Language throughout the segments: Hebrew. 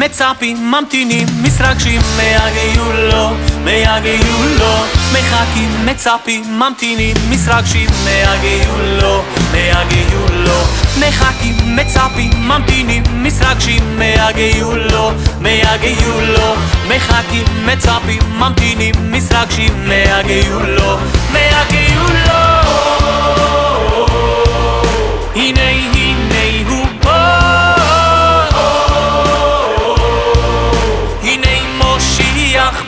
מצפים, ממתינים, מתרגשים, מהגיעו לו, מהגיעו לו, מחכים, מצפים, ממתינים, מתרגשים, מהגיעו לו, מהגיעו לו, מחכים, מצפים, ממתינים, מתרגשים, מהגיעו לו, מהגיעו לו, מחכים, מצפים, ממתינים, מתרגשים, מהגיעו לו, מהגיעו לו מחכים,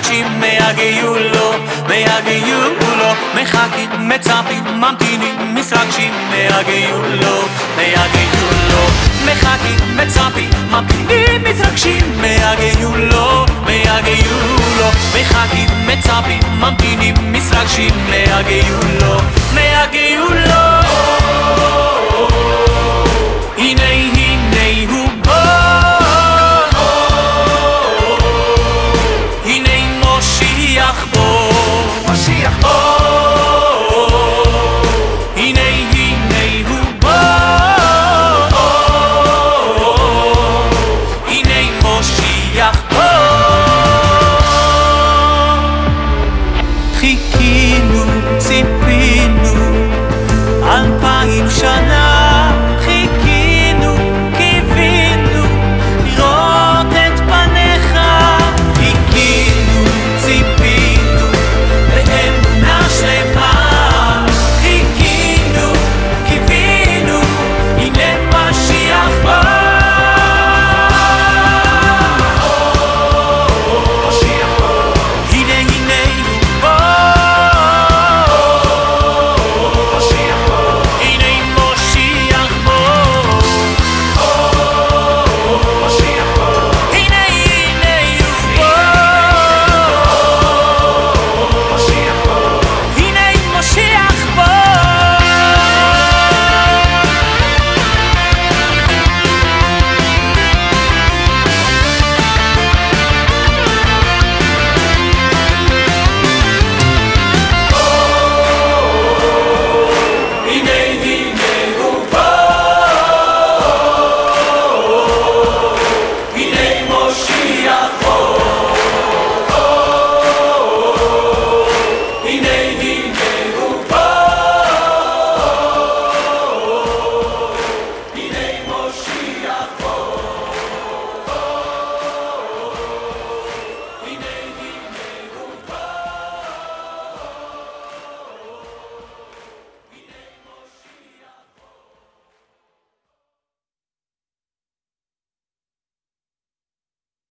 מתרגשים, מהגיעו לו, מהגיעו לו, מחכים, מצפים, ממתינים, מתרגשים, מהגיעו לו, מהגיעו לו, מחכים, מצפים, ממתינים, מתרגשים, מהגיעו לו, מהגיעו לו, מחכים, מצפים, ממתינים, מתרגשים, מהגיעו לו, Mashiach. Oh.